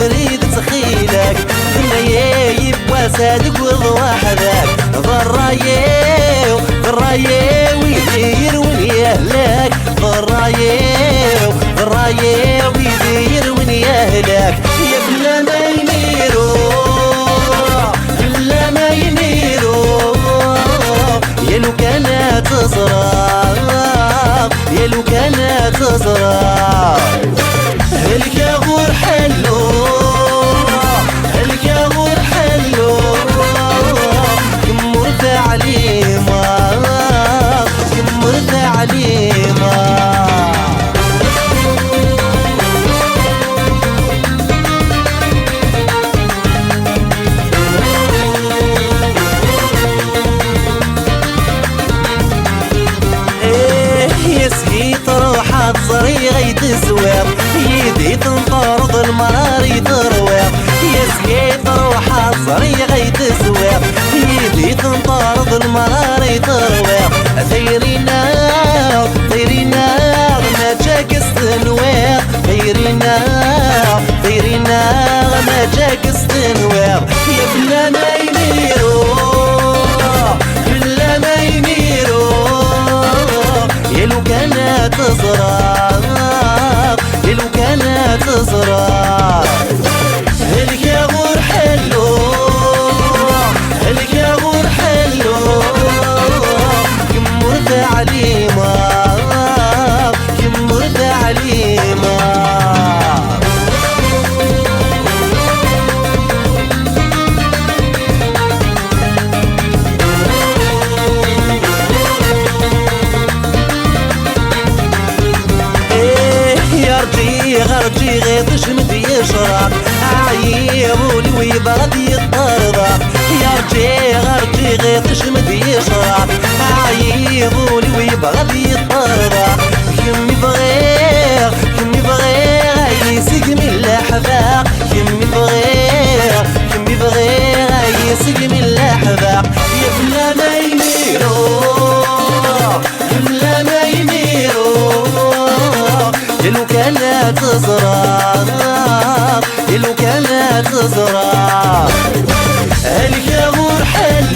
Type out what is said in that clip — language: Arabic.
بريد تخيلك ما يبغى صادق ورض وحدك ضرايو ضرايو ويدير وين يهلك ضرايو ضرايو ويدير وين يهلك يا بلا ما يميرو بلا ما يميرو. يا لو كانت تصرف لو كانت تزرع تنطرد المراري تروير يسكيت روح الصري غي تزوير يدي تنطرد المراري تروير ثيرينا ثيرينا ما جاكس تنوير ثيرينا ثيرينا ما جاكس تنوير يا بلا ما يميرو غرجي غير شمد يشرب. عيبولي ويبغض يطرضى يرجي غرجي غير شمد يشرب. عيبولي كانت زرار لو كانت زرار هلك يا غور حال